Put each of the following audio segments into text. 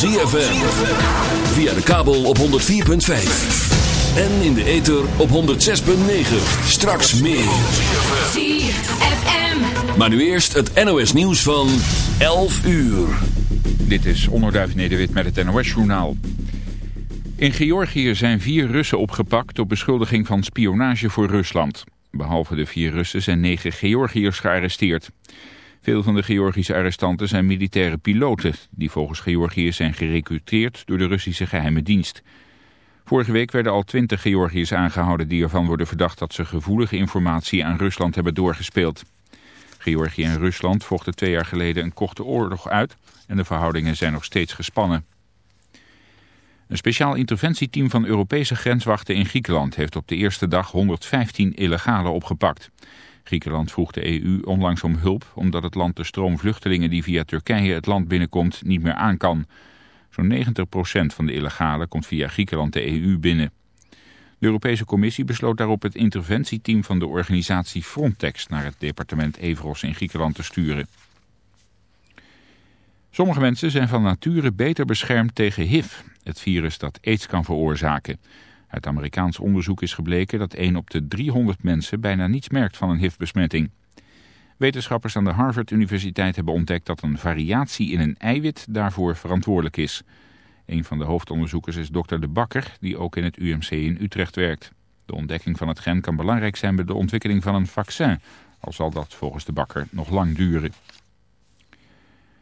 ZFM. Via de kabel op 104.5. En in de ether op 106.9. Straks meer. ZFM. Maar nu eerst het NOS nieuws van 11 uur. Dit is Onderduif Nederwit met het NOS-journaal. In Georgië zijn vier Russen opgepakt op beschuldiging van spionage voor Rusland. Behalve de vier Russen zijn negen Georgiërs gearresteerd. Veel van de Georgische arrestanten zijn militaire piloten... die volgens Georgië zijn gerecruiteerd door de Russische geheime dienst. Vorige week werden al twintig Georgiërs aangehouden... die ervan worden verdacht dat ze gevoelige informatie aan Rusland hebben doorgespeeld. Georgië en Rusland vochten twee jaar geleden een korte oorlog uit... en de verhoudingen zijn nog steeds gespannen. Een speciaal interventieteam van Europese grenswachten in Griekenland... heeft op de eerste dag 115 illegalen opgepakt... Griekenland vroeg de EU onlangs om hulp omdat het land de stroom vluchtelingen die via Turkije het land binnenkomt niet meer aan kan. Zo'n 90% van de illegalen komt via Griekenland de EU binnen. De Europese Commissie besloot daarop het interventieteam van de organisatie Frontex naar het departement Evros in Griekenland te sturen. Sommige mensen zijn van nature beter beschermd tegen HIV, het virus dat aids kan veroorzaken. Uit Amerikaans onderzoek is gebleken dat 1 op de 300 mensen bijna niets merkt van een HIV-besmetting. Wetenschappers aan de Harvard Universiteit hebben ontdekt dat een variatie in een eiwit daarvoor verantwoordelijk is. Een van de hoofdonderzoekers is dokter De Bakker, die ook in het UMC in Utrecht werkt. De ontdekking van het gen kan belangrijk zijn bij de ontwikkeling van een vaccin, al zal dat volgens De Bakker nog lang duren.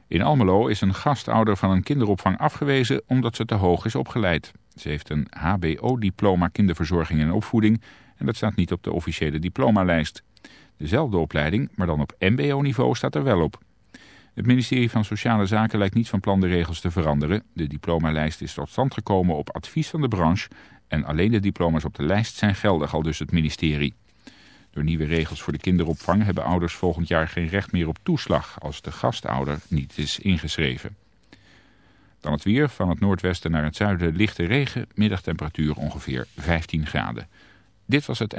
In Almelo is een gastouder van een kinderopvang afgewezen omdat ze te hoog is opgeleid. Ze heeft een hbo-diploma kinderverzorging en opvoeding en dat staat niet op de officiële diplomalijst. Dezelfde opleiding, maar dan op mbo-niveau, staat er wel op. Het ministerie van Sociale Zaken lijkt niet van plan de regels te veranderen. De diplomalijst is tot stand gekomen op advies van de branche en alleen de diploma's op de lijst zijn geldig, al dus het ministerie. Door nieuwe regels voor de kinderopvang hebben ouders volgend jaar geen recht meer op toeslag als de gastouder niet is ingeschreven. Dan het weer, van het noordwesten naar het zuiden lichte regen, middagtemperatuur ongeveer 15 graden. Dit was het...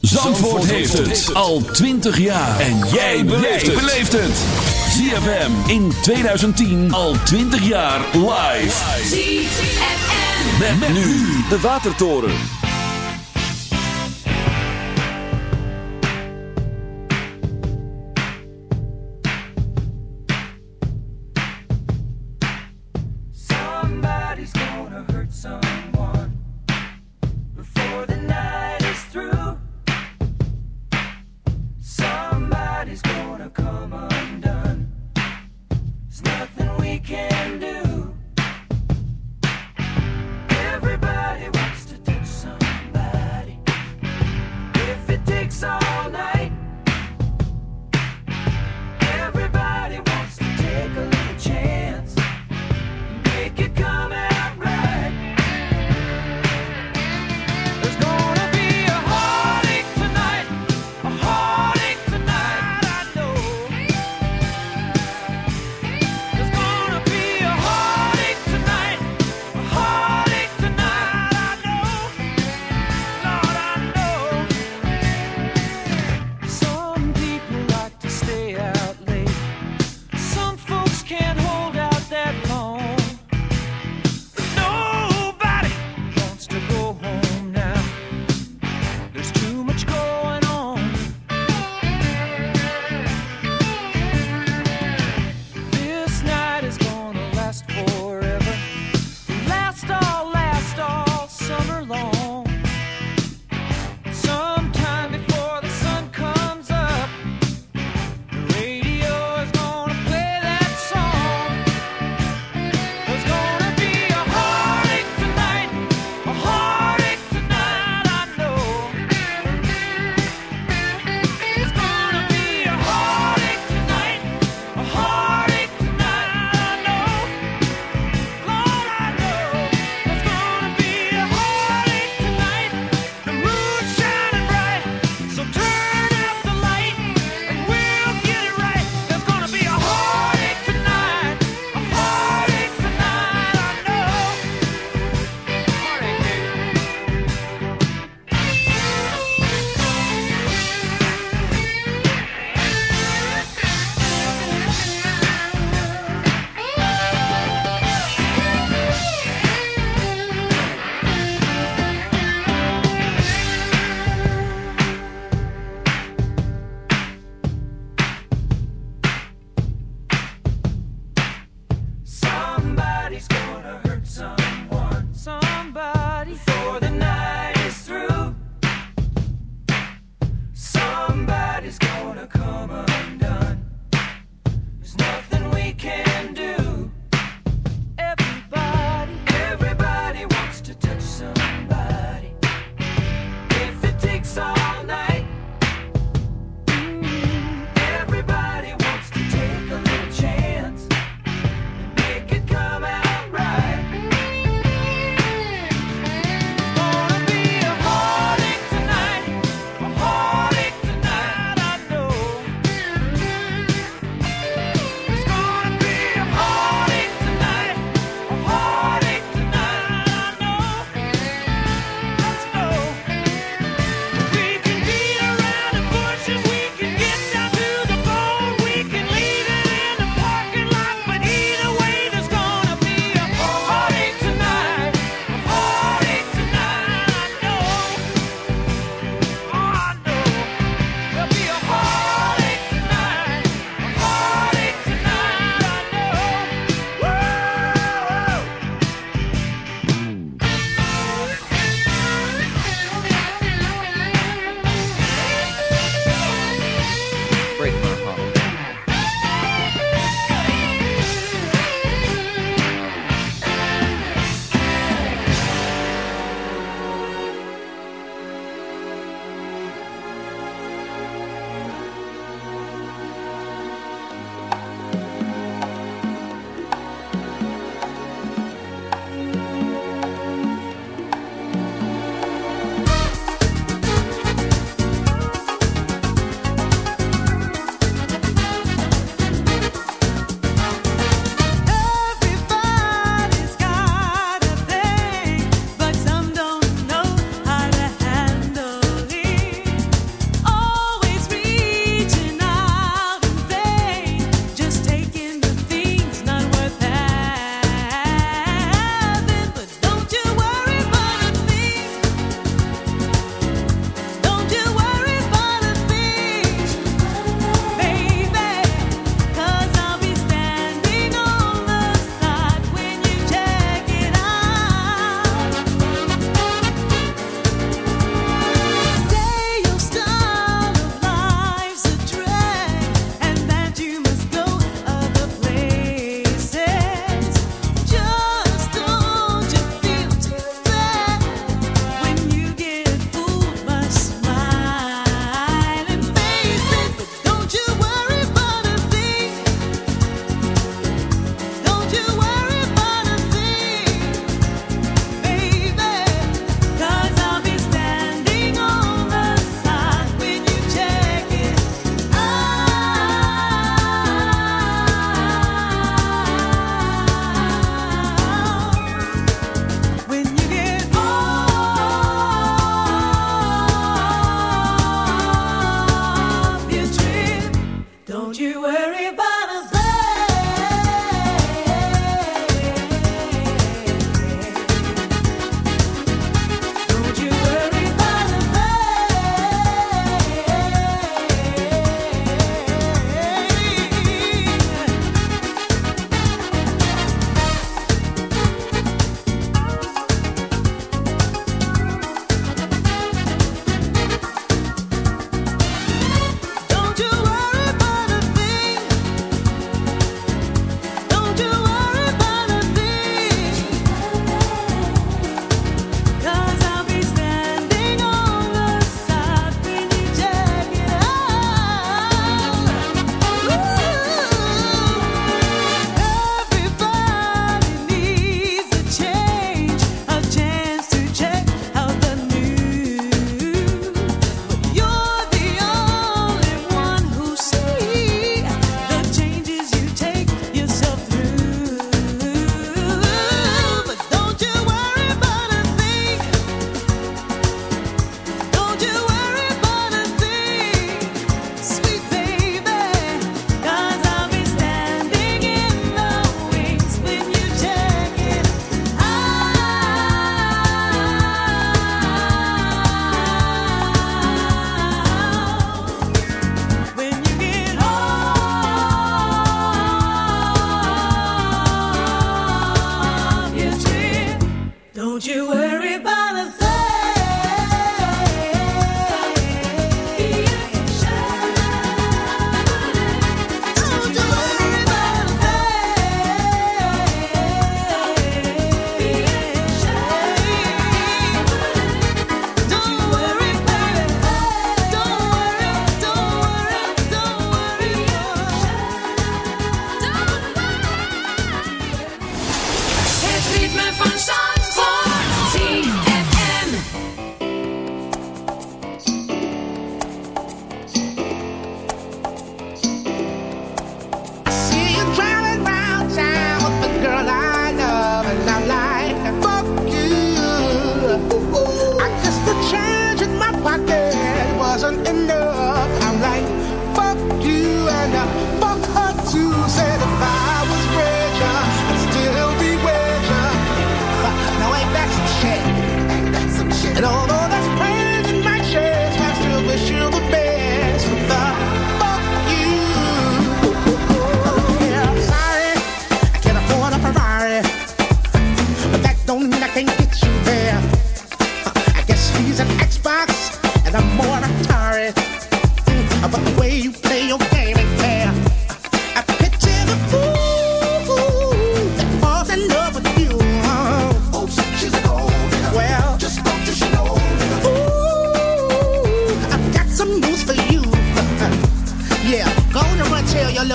Zandvoort heeft het al 20 jaar. En jij beleeft het. ZFM in 2010 al 20 jaar live. ZFM. Met, met nu de Watertoren.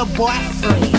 Boy free.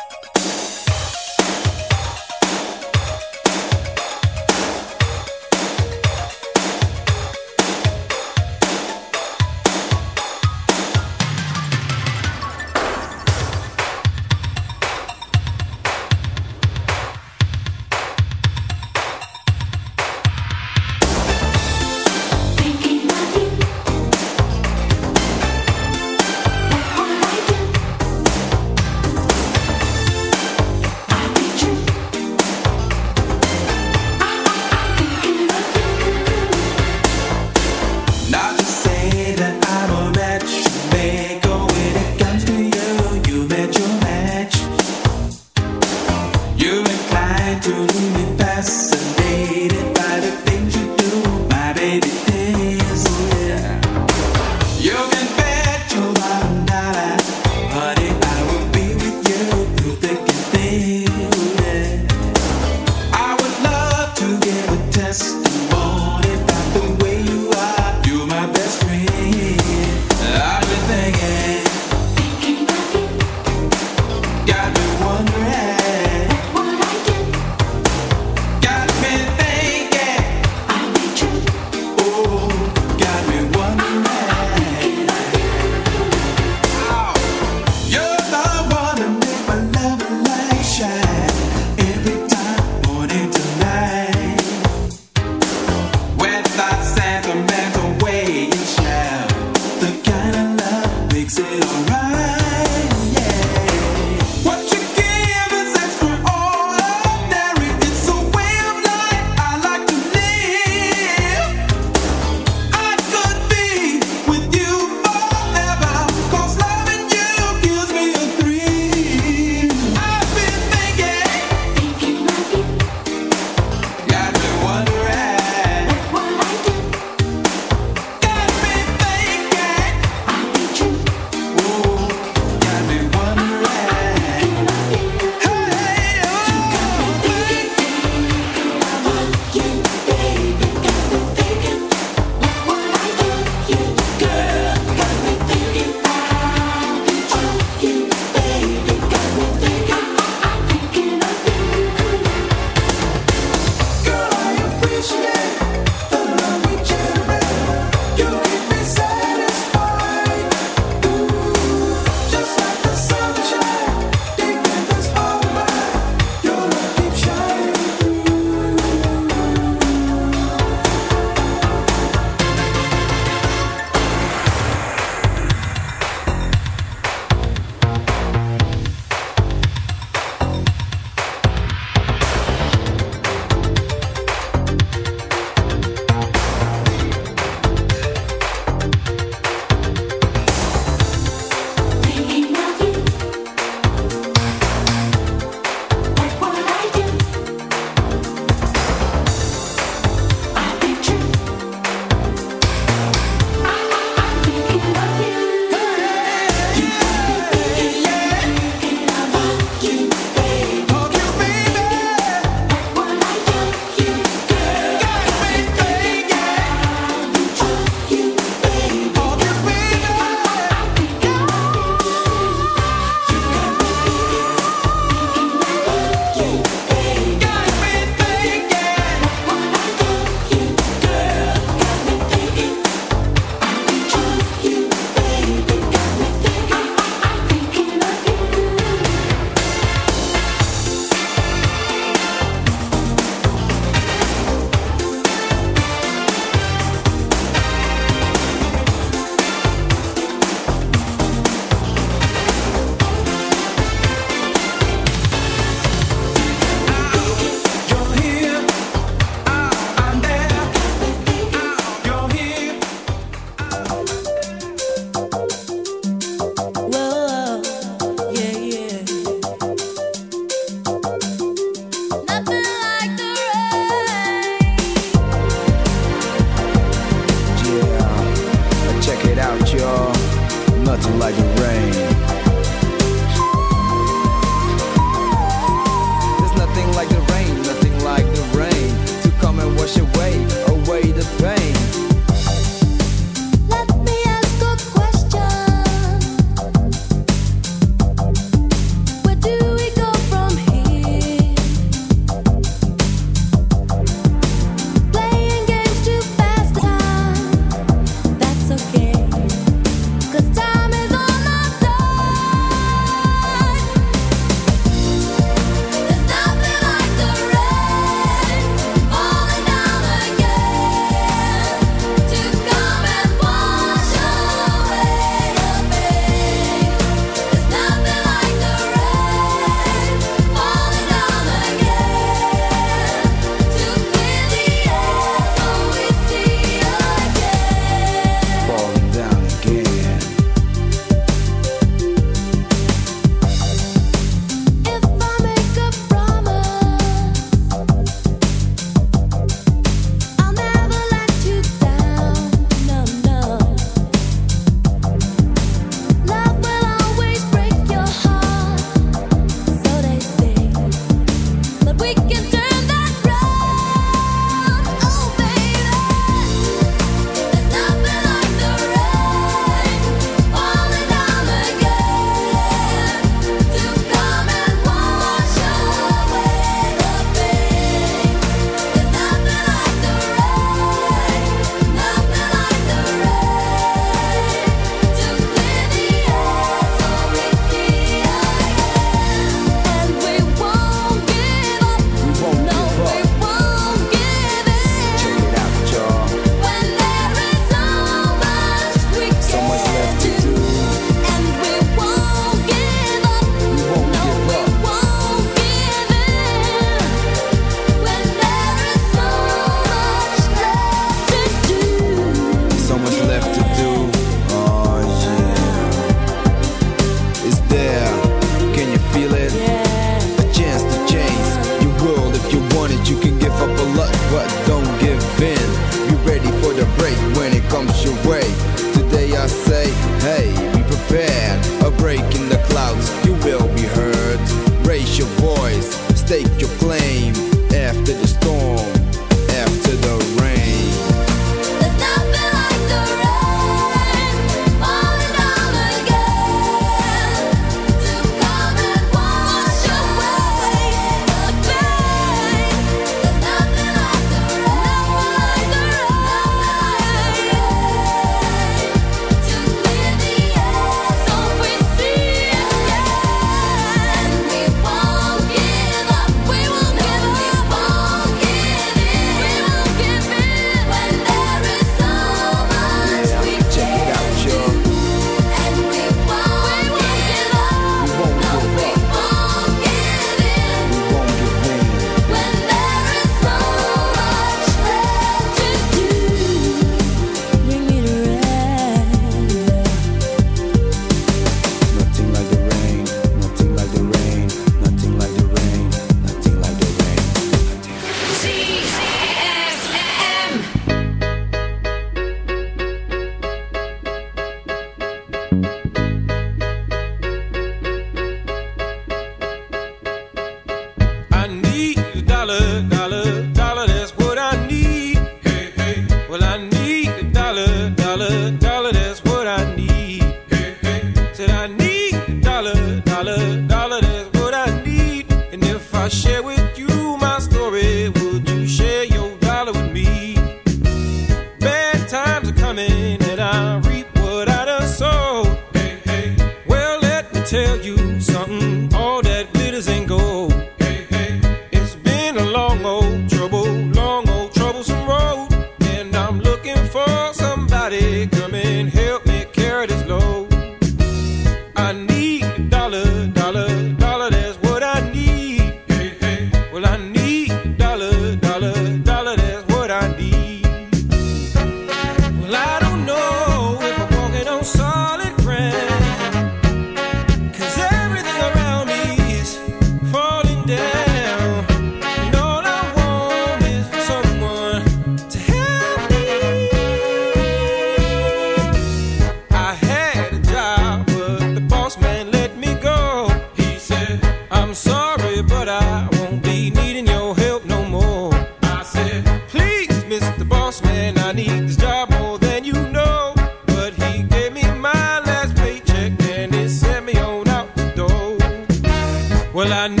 Well, I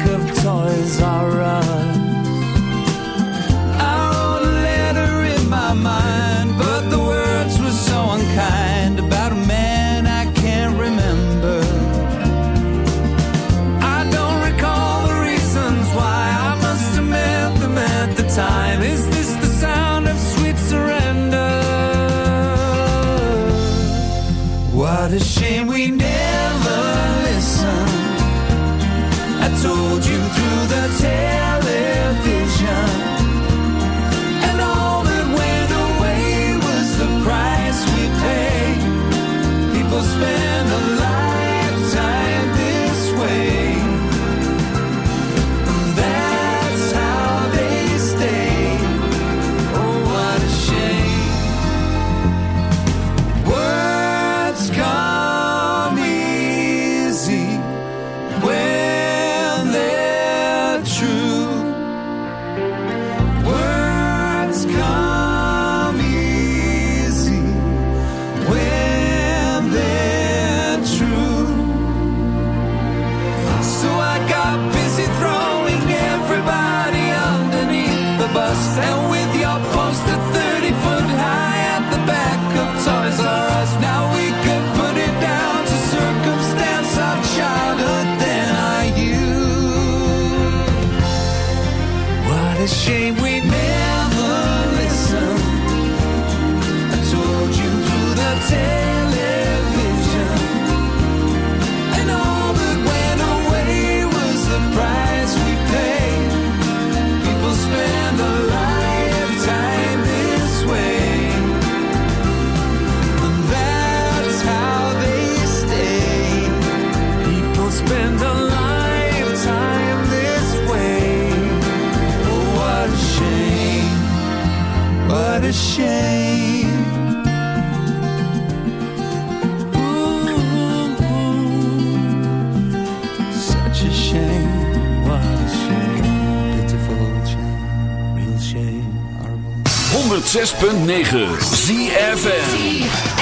106.9 ZFN